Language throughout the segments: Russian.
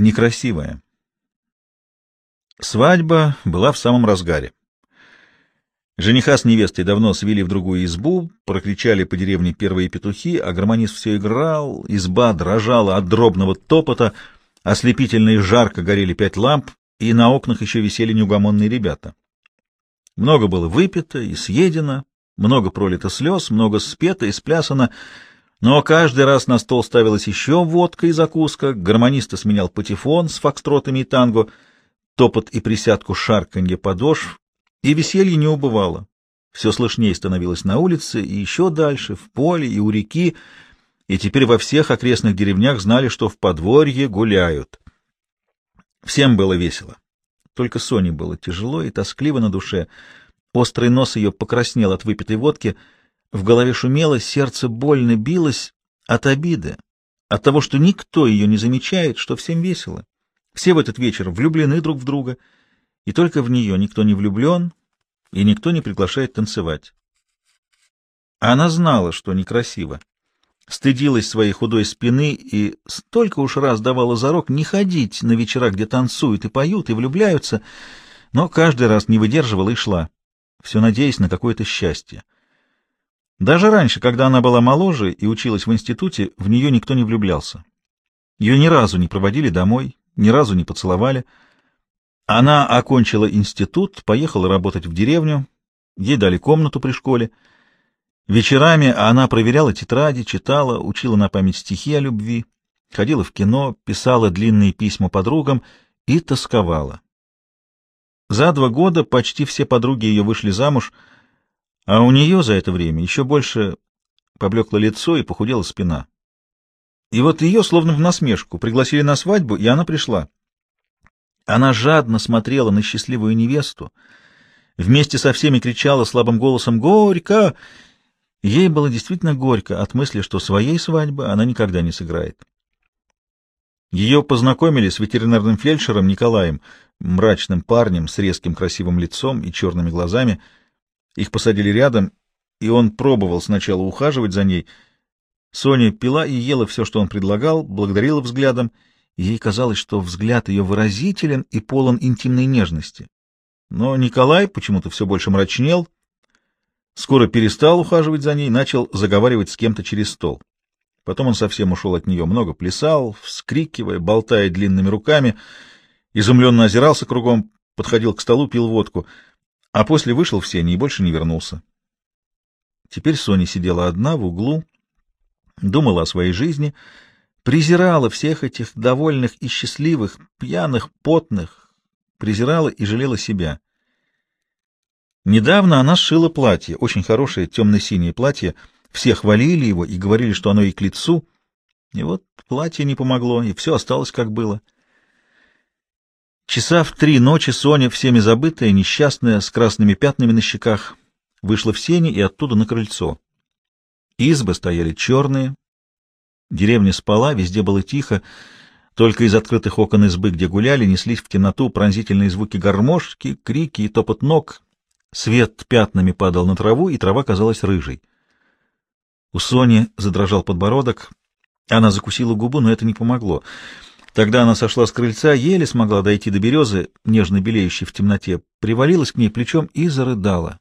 некрасивая. Свадьба была в самом разгаре. Жениха с невестой давно свели в другую избу, прокричали по деревне первые петухи, а гармонист все играл, изба дрожала от дробного топота, ослепительно и жарко горели пять ламп, и на окнах еще висели неугомонные ребята. Много было выпито и съедено, много пролито слез, много спето и сплясано, но каждый раз на стол ставилась еще водка и закуска, гармониста сменял патефон с фокстротами и танго, топот и присядку шарканье подошв, и веселье не убывало. Все слышнее становилось на улице и еще дальше, в поле и у реки, и теперь во всех окрестных деревнях знали, что в подворье гуляют. Всем было весело. Только Соне было тяжело и тоскливо на душе. Острый нос ее покраснел от выпитой водки, в голове шумело, сердце больно билось от обиды, от того, что никто ее не замечает, что всем весело. Все в этот вечер влюблены друг в друга — и только в нее никто не влюблен, и никто не приглашает танцевать. Она знала, что некрасиво, стыдилась своей худой спины и столько уж раз давала зарок не ходить на вечера, где танцуют и поют, и влюбляются, но каждый раз не выдерживала и шла, все надеясь на какое-то счастье. Даже раньше, когда она была моложе и училась в институте, в нее никто не влюблялся. Ее ни разу не проводили домой, ни разу не поцеловали — она окончила институт, поехала работать в деревню, ей дали комнату при школе. Вечерами она проверяла тетради, читала, учила на память стихи о любви, ходила в кино, писала длинные письма подругам и тосковала. За два года почти все подруги ее вышли замуж, а у нее за это время еще больше поблекло лицо и похудела спина. И вот ее, словно в насмешку, пригласили на свадьбу, и она пришла. Она жадно смотрела на счастливую невесту, вместе со всеми кричала слабым голосом «Горько!». Ей было действительно горько от мысли, что своей свадьбы она никогда не сыграет. Ее познакомили с ветеринарным фельдшером Николаем, мрачным парнем с резким красивым лицом и черными глазами. Их посадили рядом, и он пробовал сначала ухаживать за ней. Соня пила и ела все, что он предлагал, благодарила взглядом — Ей казалось, что взгляд ее выразителен и полон интимной нежности. Но Николай почему-то все больше мрачнел, скоро перестал ухаживать за ней, начал заговаривать с кем-то через стол. Потом он совсем ушел от нее, много плясал, вскрикивая, болтая длинными руками, изумленно озирался кругом, подходил к столу, пил водку, а после вышел в сени и больше не вернулся. Теперь Соня сидела одна в углу, думала о своей жизни — презирала всех этих довольных и счастливых, пьяных, потных, презирала и жалела себя. Недавно она сшила платье, очень хорошее темно-синее платье, все хвалили его и говорили, что оно ей к лицу, и вот платье не помогло, и все осталось как было. Часа в три ночи Соня, всеми забытая, несчастная, с красными пятнами на щеках, вышла в сени и оттуда на крыльцо. Избы стояли черные, Деревня спала, везде было тихо, только из открытых окон избы, где гуляли, неслись в темноту пронзительные звуки гармошки, крики и топот ног. Свет пятнами падал на траву, и трава казалась рыжей. У Сони задрожал подбородок. Она закусила губу, но это не помогло. Тогда она сошла с крыльца, еле смогла дойти до березы, нежно белеющей в темноте, привалилась к ней плечом и зарыдала.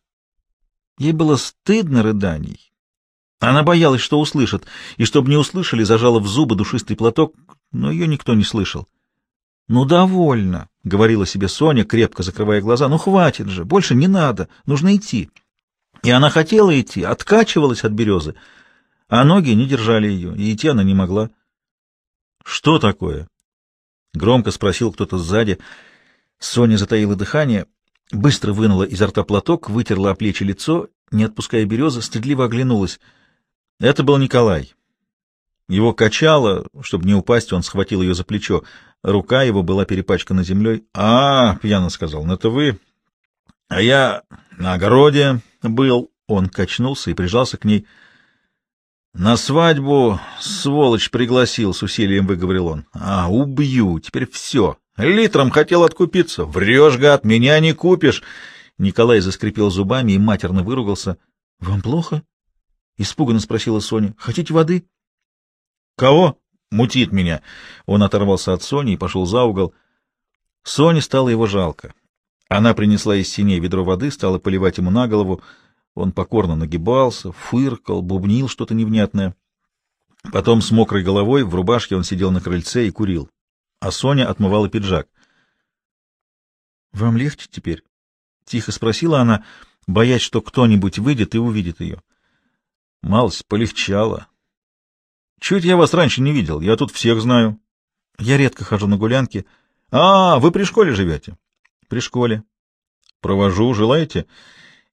Ей было стыдно рыданий, она боялась, что услышат, и чтобы не услышали, зажала в зубы душистый платок, но ее никто не слышал. «Ну, довольно», — говорила себе Соня, крепко закрывая глаза. «Ну, хватит же, больше не надо, нужно идти». И она хотела идти, откачивалась от березы, а ноги не держали ее, и идти она не могла. «Что такое?» — громко спросил кто-то сзади. Соня затаила дыхание, быстро вынула изо рта платок, вытерла о плечи лицо, не отпуская березы, стыдливо оглянулась — это был Николай. Его качало, чтобы не упасть, он схватил ее за плечо. Рука его была перепачкана землей. — А, — пьяно сказал, — ну это вы. — А я на огороде был. Он качнулся и прижался к ней. — На свадьбу сволочь пригласил, — с усилием выговорил он. — А, убью, теперь все. Литром хотел откупиться. Врешь, гад, меня не купишь. Николай заскрипел зубами и матерно выругался. — Вам плохо? — испуганно спросила Соня. — Хотите воды? — Кого? Мутит меня. Он оторвался от Сони и пошел за угол. Соне стало его жалко. Она принесла из синей ведро воды, стала поливать ему на голову. Он покорно нагибался, фыркал, бубнил что-то невнятное. Потом с мокрой головой в рубашке он сидел на крыльце и курил. А Соня отмывала пиджак. — Вам легче теперь? — тихо спросила она, боясь, что кто-нибудь выйдет и увидит ее. — Малость полегчало. — Чуть я вас раньше не видел, я тут всех знаю. — Я редко хожу на гулянки. — А, вы при школе живете? — При школе. — Провожу, желаете?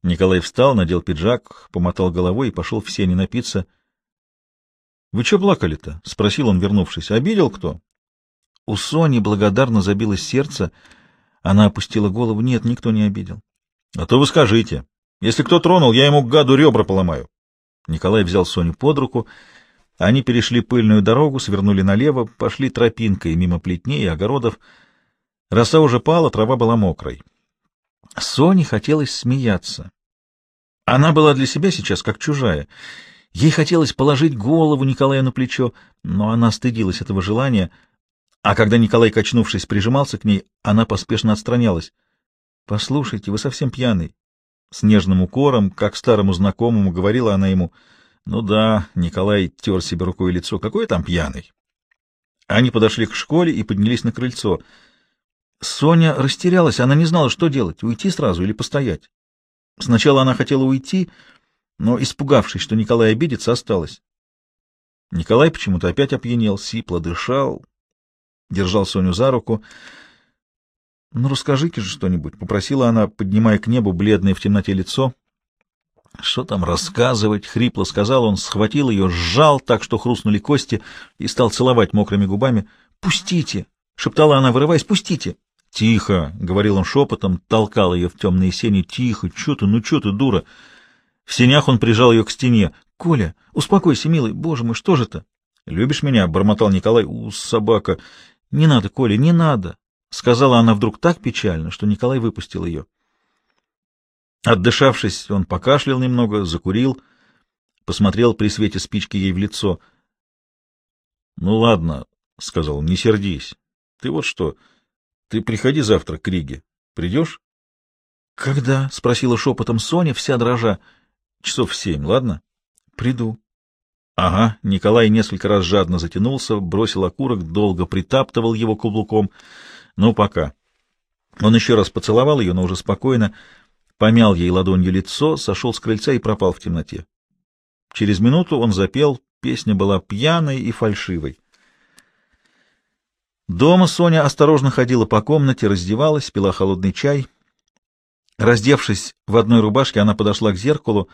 Николай встал, надел пиджак, помотал головой и пошел в сени напиться. — Вы что плакали-то? — спросил он, вернувшись. — Обидел кто? У Сони благодарно забилось сердце. Она опустила голову. Нет, никто не обидел. — А то вы скажите. Если кто тронул, я ему гаду ребра поломаю. Николай взял Соню под руку. Они перешли пыльную дорогу, свернули налево, пошли тропинкой мимо плетней и огородов. Роса уже пала, трава была мокрой. Соне хотелось смеяться. Она была для себя сейчас как чужая. Ей хотелось положить голову Николаю на плечо, но она стыдилась этого желания — а когда Николай, качнувшись, прижимался к ней, она поспешно отстранялась. — Послушайте, вы совсем пьяный. С нежным укором, как старому знакомому, говорила она ему. — Ну да, Николай тер себе рукой лицо. Какой там пьяный? Они подошли к школе и поднялись на крыльцо. Соня растерялась, она не знала, что делать, уйти сразу или постоять. Сначала она хотела уйти, но, испугавшись, что Николай обидится, осталась. Николай почему-то опять опьянел, сипло дышал, держал Соню за руку. — Ну, расскажите же что-нибудь, — попросила она, поднимая к небу бледное в темноте лицо. — Что там рассказывать? — хрипло сказал он, схватил ее, сжал так, что хрустнули кости, и стал целовать мокрыми губами. — Пустите! — шептала она, вырываясь. — Пустите! — Тихо! — говорил он шепотом, толкал ее в темные сени. — Тихо! Че ты? Ну, че ты, дура? В сенях он прижал ее к стене. — Коля, успокойся, милый. Боже мой, что же это? — Любишь меня? — бормотал Николай. — У, собака! Не надо, Коля, не надо, — сказала она вдруг так печально, что Николай выпустил ее. Отдышавшись, он покашлял немного, закурил, посмотрел при свете спички ей в лицо. — Ну ладно, — сказал, — не сердись. Ты вот что, ты приходи завтра к Риге. Придешь? — Когда? — спросила шепотом Соня, вся дрожа. — Часов в семь, ладно? — Приду. Ага, Николай несколько раз жадно затянулся, бросил окурок, долго притаптывал его каблуком. Ну, пока. Он еще раз поцеловал ее, но уже спокойно, помял ей ладонью лицо, сошел с крыльца и пропал в темноте. Через минуту он запел, песня была пьяной и фальшивой. Дома Соня осторожно ходила по комнате, раздевалась, пила холодный чай. Раздевшись в одной рубашке, она подошла к зеркалу,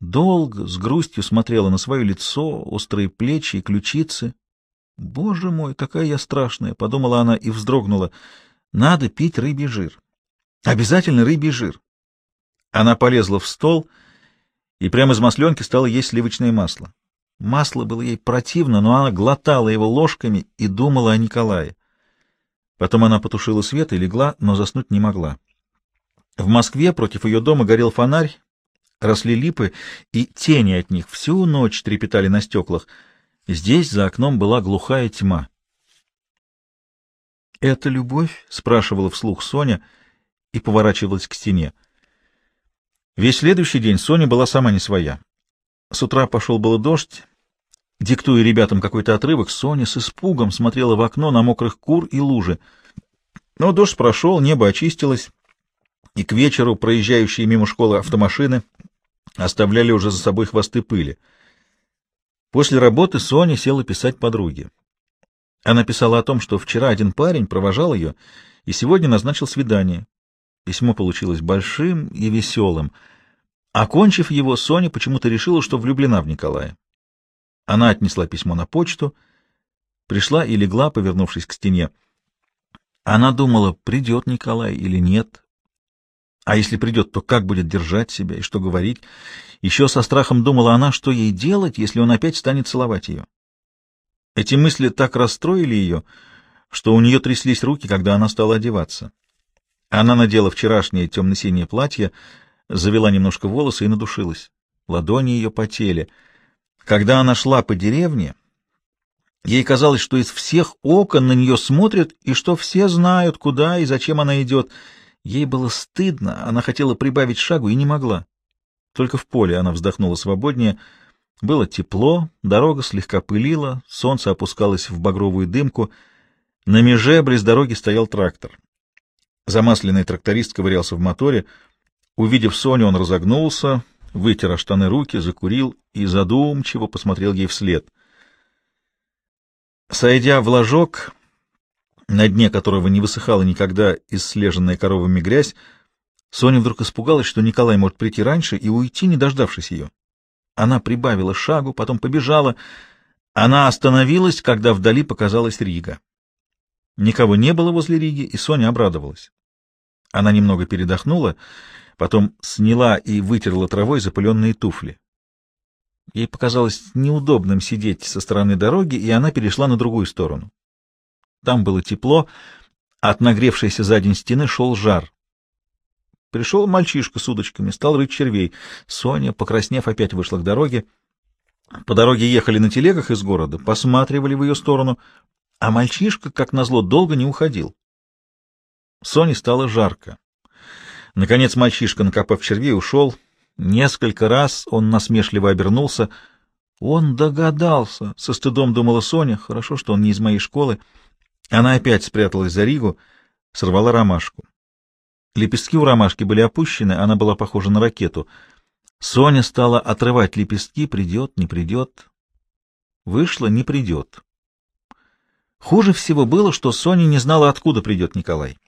Долго, с грустью смотрела на свое лицо, острые плечи и ключицы. «Боже мой, какая я страшная!» — подумала она и вздрогнула. «Надо пить рыбий жир. Обязательно рыбий жир». Она полезла в стол и прямо из масленки стала есть сливочное масло. Масло было ей противно, но она глотала его ложками и думала о Николае. Потом она потушила свет и легла, но заснуть не могла. В Москве против ее дома горел фонарь, росли липы, и тени от них всю ночь трепетали на стеклах. Здесь за окном была глухая тьма. «Это любовь?» — спрашивала вслух Соня и поворачивалась к стене. Весь следующий день Соня была сама не своя. С утра пошел было дождь. Диктуя ребятам какой-то отрывок, Соня с испугом смотрела в окно на мокрых кур и лужи. Но дождь прошел, небо очистилось, и к вечеру проезжающие мимо школы автомашины оставляли уже за собой хвосты пыли. После работы Соня села писать подруге. Она писала о том, что вчера один парень провожал ее и сегодня назначил свидание. Письмо получилось большим и веселым. Окончив его, Соня почему-то решила, что влюблена в Николая. Она отнесла письмо на почту, пришла и легла, повернувшись к стене. Она думала, придет Николай или нет, а если придет, то как будет держать себя и что говорить? Еще со страхом думала она, что ей делать, если он опять станет целовать ее. Эти мысли так расстроили ее, что у нее тряслись руки, когда она стала одеваться. Она надела вчерашнее темно-синее платье, завела немножко волосы и надушилась. Ладони ее потели. Когда она шла по деревне, Ей казалось, что из всех окон на нее смотрят, и что все знают, куда и зачем она идет. Ей было стыдно, она хотела прибавить шагу и не могла. Только в поле она вздохнула свободнее. Было тепло, дорога слегка пылила, солнце опускалось в багровую дымку. На меже близ дороги стоял трактор. Замасленный тракторист ковырялся в моторе. Увидев Соню, он разогнулся, вытер о штаны руки, закурил и задумчиво посмотрел ей вслед. Сойдя в ложок, на дне которого не высыхала никогда исслеженная коровами грязь, Соня вдруг испугалась, что Николай может прийти раньше и уйти, не дождавшись ее. Она прибавила шагу, потом побежала. Она остановилась, когда вдали показалась Рига. Никого не было возле Риги, и Соня обрадовалась. Она немного передохнула, потом сняла и вытерла травой запыленные туфли. Ей показалось неудобным сидеть со стороны дороги, и она перешла на другую сторону. Там было тепло, от нагревшейся за день стены шел жар. Пришел мальчишка с удочками, стал рыть червей. Соня, покраснев, опять вышла к дороге. По дороге ехали на телегах из города, посматривали в ее сторону, а мальчишка, как назло, долго не уходил. Соне стало жарко. Наконец мальчишка, накопав червей, ушел. Несколько раз он насмешливо обернулся. Он догадался, со стыдом думала Соня. Хорошо, что он не из моей школы. Она опять спряталась за Ригу, сорвала ромашку. Лепестки у ромашки были опущены, она была похожа на ракету. Соня стала отрывать лепестки, придет, не придет. Вышло, не придет. Хуже всего было, что Соня не знала, откуда придет Николай.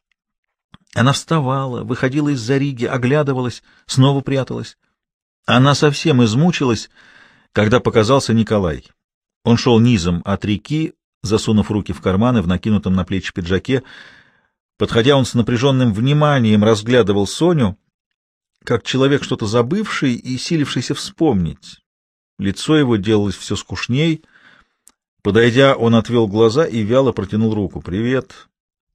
Она вставала, выходила из-за Риги, оглядывалась, снова пряталась. Она совсем измучилась, когда показался Николай. Он шел низом от реки, засунув руки в карманы в накинутом на плечи пиджаке. Подходя, он с напряженным вниманием разглядывал Соню, как человек что-то забывший и силившийся вспомнить. Лицо его делалось все скучней. Подойдя, он отвел глаза и вяло протянул руку. «Привет!»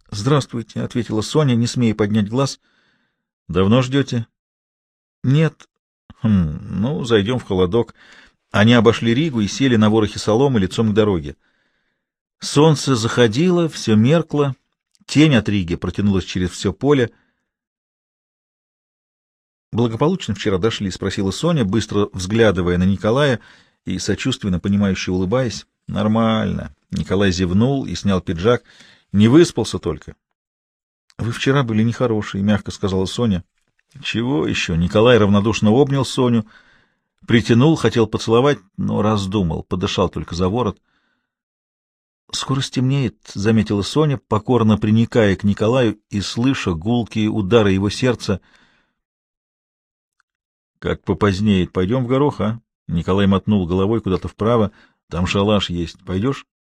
«Здравствуйте», — ответила Соня, не смея поднять глаз. «Давно ждете?» «Нет». «Хм, ну, зайдем в холодок». Они обошли Ригу и сели на ворохе соломы лицом к дороге. Солнце заходило, все меркло, тень от Риги протянулась через все поле. «Благополучно вчера дошли?» — спросила Соня, быстро взглядывая на Николая и сочувственно понимающе улыбаясь. «Нормально». Николай зевнул и снял пиджак. Не выспался только. — Вы вчера были нехорошие, — мягко сказала Соня. — Чего еще? Николай равнодушно обнял Соню, притянул, хотел поцеловать, но раздумал, подышал только за ворот. — Скоро стемнеет, — заметила Соня, покорно приникая к Николаю и слыша гулкие удары его сердца. — Как попозднеет, пойдем в горох, а? Николай мотнул головой куда-то вправо. Там шалаш есть. Пойдешь? —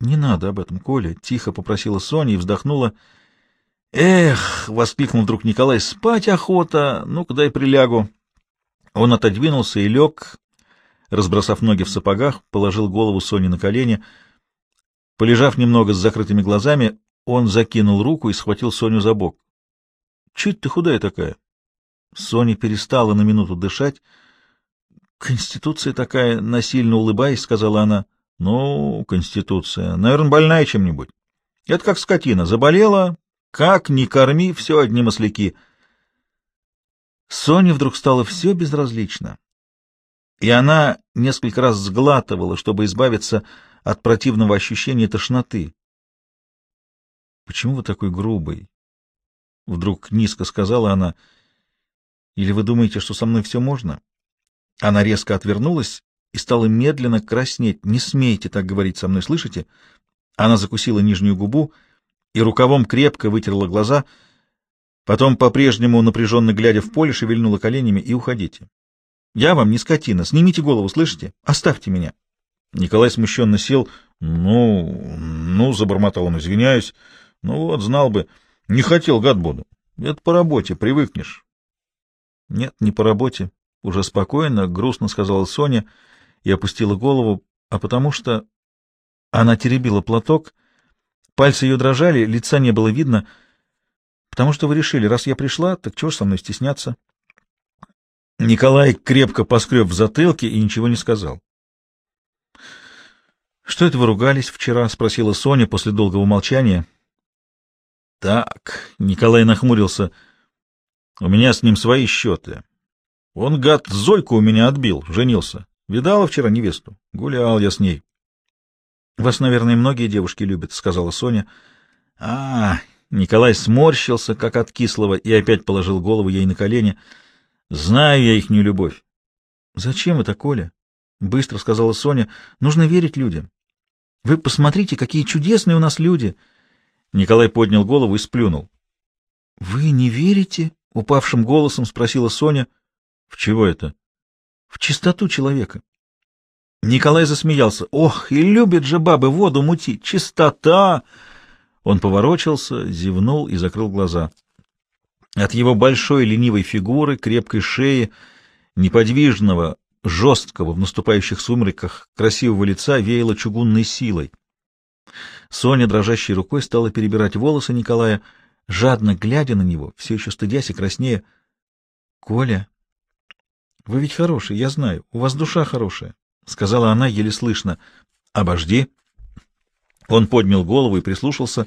Не надо об этом, Коля, — тихо попросила Соня и вздохнула. — Эх! — воскликнул вдруг Николай. — Спать охота! Ну-ка дай прилягу. Он отодвинулся и лег, разбросав ноги в сапогах, положил голову Соне на колени. Полежав немного с закрытыми глазами, он закинул руку и схватил Соню за бок. — Чуть ты худая такая? Соня перестала на минуту дышать. — Конституция такая, насильно улыбаясь, — сказала она. — ну, конституция. Наверное, больная чем-нибудь. Это как скотина. Заболела, как ни корми, все одни масляки. Соне вдруг стало все безразлично. И она несколько раз сглатывала, чтобы избавиться от противного ощущения тошноты. «Почему вы такой грубый?» Вдруг низко сказала она. «Или вы думаете, что со мной все можно?» Она резко отвернулась и стала медленно краснеть. «Не смейте так говорить со мной, слышите?» Она закусила нижнюю губу и рукавом крепко вытерла глаза, потом, по-прежнему напряженно глядя в поле, шевельнула коленями и уходите. «Я вам не скотина. Снимите голову, слышите? Оставьте меня». Николай смущенно сел. «Ну, ну, — забормотал он, — извиняюсь. Ну вот, знал бы. Не хотел, гад буду. Это по работе, привыкнешь». «Нет, не по работе», — уже спокойно, грустно сказала Соня, — и опустила голову, а потому что... Она теребила платок, пальцы ее дрожали, лица не было видно. Потому что вы решили, раз я пришла, так чего со мной стесняться? Николай крепко поскреб в затылке и ничего не сказал. «Что это вы ругались вчера?» — спросила Соня после долгого молчания. «Так», — Николай нахмурился, — «у меня с ним свои счеты. Он, гад, Зойку у меня отбил, женился. Видала вчера невесту? Гулял я с ней». «Вас, наверное, многие девушки любят», — сказала Соня. «А, Николай сморщился, как от кислого, и опять положил голову ей на колени. «Знаю я их не любовь». «Зачем это, Коля?» — быстро сказала Соня. «Нужно верить людям. Вы посмотрите, какие чудесные у нас люди!» Николай поднял голову и сплюнул. — Вы не верите? — упавшим голосом спросила Соня. — В чего это? — В чистоту человека. Николай засмеялся. — Ох, и любят же бабы воду мутить! Чистота! Он поворочился, зевнул и закрыл глаза. От его большой ленивой фигуры, крепкой шеи, неподвижного, жесткого в наступающих сумерках, красивого лица веяло чугунной силой. Соня дрожащей рукой стала перебирать волосы Николая, жадно глядя на него, все еще стыдясь и краснея. — Коля, вы ведь хороший, я знаю, у вас душа хорошая, — сказала она еле слышно. — Обожди. Он поднял голову и прислушался,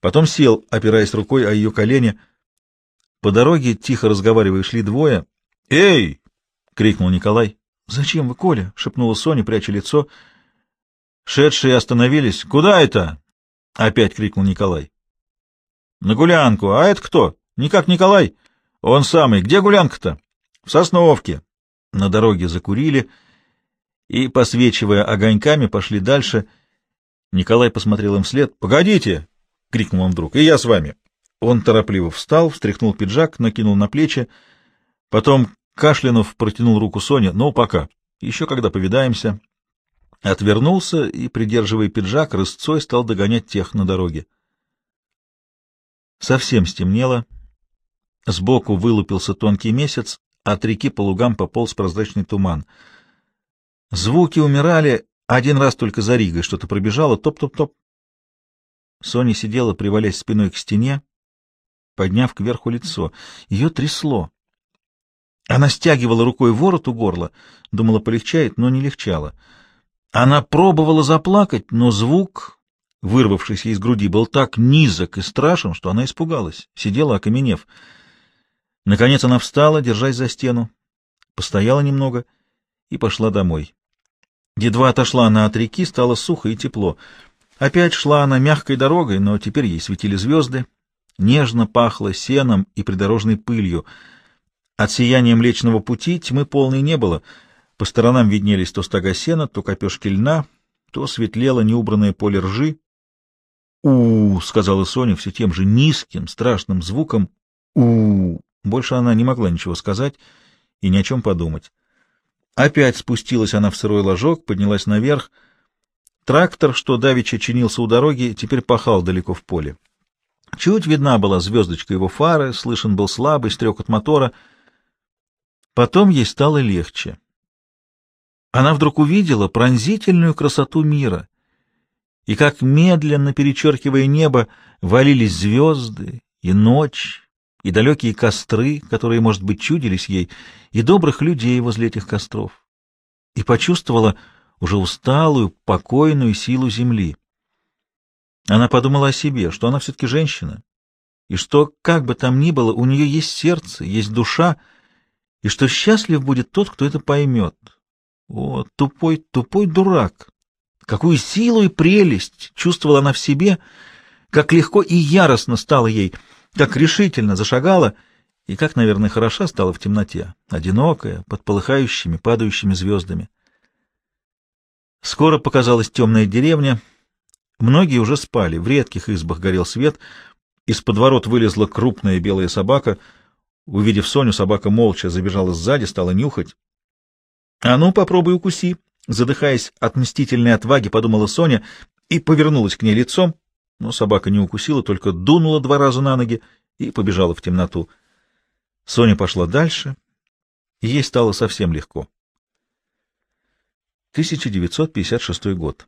потом сел, опираясь рукой о ее колени. По дороге, тихо разговаривая, шли двое. «Эй!» — крикнул Николай. «Зачем вы, Коля?» — шепнула Соня, пряча лицо. Шедшие остановились. «Куда это?» — опять крикнул Николай. «На гулянку. А это кто? Никак Николай. Он самый. Где гулянка-то?» «В Сосновке». На дороге закурили и, посвечивая огоньками, пошли дальше. Николай посмотрел им вслед. «Погодите!» — крикнул он вдруг. «И я с вами». Он торопливо встал, встряхнул пиджак, накинул на плечи. Потом, кашлянув, протянул руку Соне. «Ну, пока. Еще когда повидаемся». Отвернулся и, придерживая пиджак, рысцой стал догонять тех на дороге. Совсем стемнело. Сбоку вылупился тонкий месяц, от реки по лугам пополз прозрачный туман. Звуки умирали, один раз только за Ригой что-то пробежало, топ-топ-топ. Соня сидела, привалясь спиной к стене, подняв кверху лицо. Ее трясло. Она стягивала рукой ворот у горла, думала, полегчает, но не легчало. Она пробовала заплакать, но звук, вырвавшийся из груди, был так низок и страшен, что она испугалась, сидела, окаменев. Наконец она встала, держась за стену, постояла немного и пошла домой. Едва отошла она от реки, стало сухо и тепло. Опять шла она мягкой дорогой, но теперь ей светили звезды. Нежно пахло сеном и придорожной пылью. От сияния Млечного Пути тьмы полной не было — по сторонам виднелись то стога сена, то копешки льна, то светлело неубранное поле ржи. у, сказала Соня все тем же низким, страшным звуком. у Больше она не могла ничего сказать и ни о чем подумать. Опять спустилась она в сырой ложок, поднялась наверх. Трактор, что давеча чинился у дороги, теперь пахал далеко в поле. Чуть видна была звездочка его фары, слышен был слабый стрекот мотора. Потом ей стало легче она вдруг увидела пронзительную красоту мира, и как медленно, перечеркивая небо, валились звезды и ночь, и далекие костры, которые, может быть, чудились ей, и добрых людей возле этих костров, и почувствовала уже усталую, покойную силу земли. Она подумала о себе, что она все-таки женщина, и что, как бы там ни было, у нее есть сердце, есть душа, и что счастлив будет тот, кто это поймет. О, тупой, тупой дурак! Какую силу и прелесть чувствовала она в себе, как легко и яростно стало ей, как решительно зашагала, и как, наверное, хороша стала в темноте, одинокая, под полыхающими, падающими звездами. Скоро показалась темная деревня. Многие уже спали, в редких избах горел свет. Из-под ворот вылезла крупная белая собака. Увидев Соню, собака молча забежала сзади, стала нюхать. — А ну, попробуй укуси! — задыхаясь от мстительной отваги, подумала Соня и повернулась к ней лицом, но собака не укусила, только дунула два раза на ноги и побежала в темноту. Соня пошла дальше, и ей стало совсем легко. 1956 год.